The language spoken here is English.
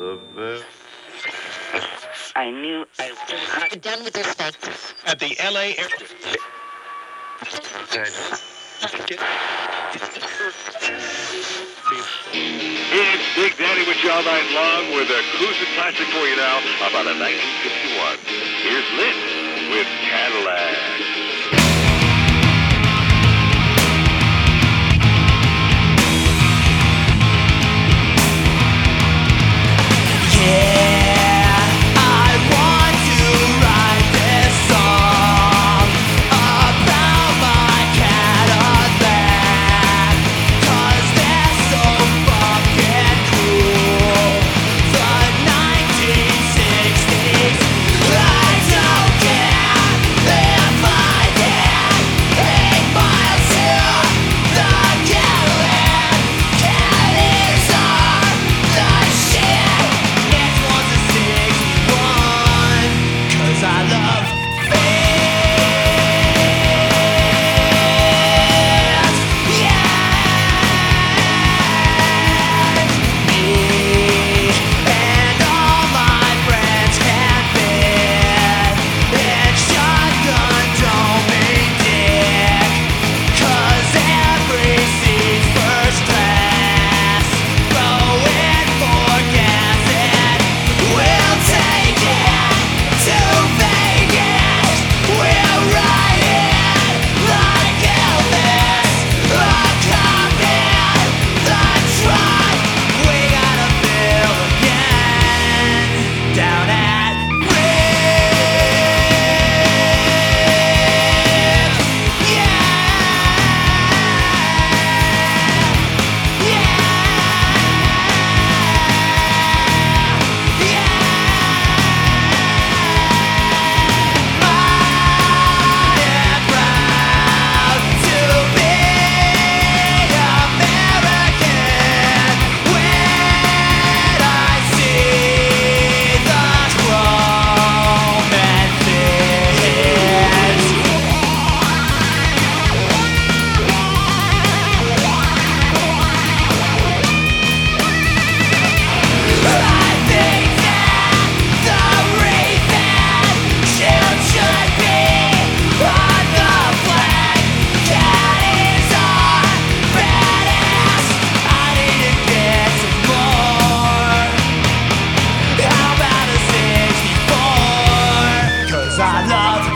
the best. I knew I was done with this thing. At the LA airport. It's Big Daddy with you all night long with a cruising classic for you now about a 1951. Here's Lynn with Cadillac. I love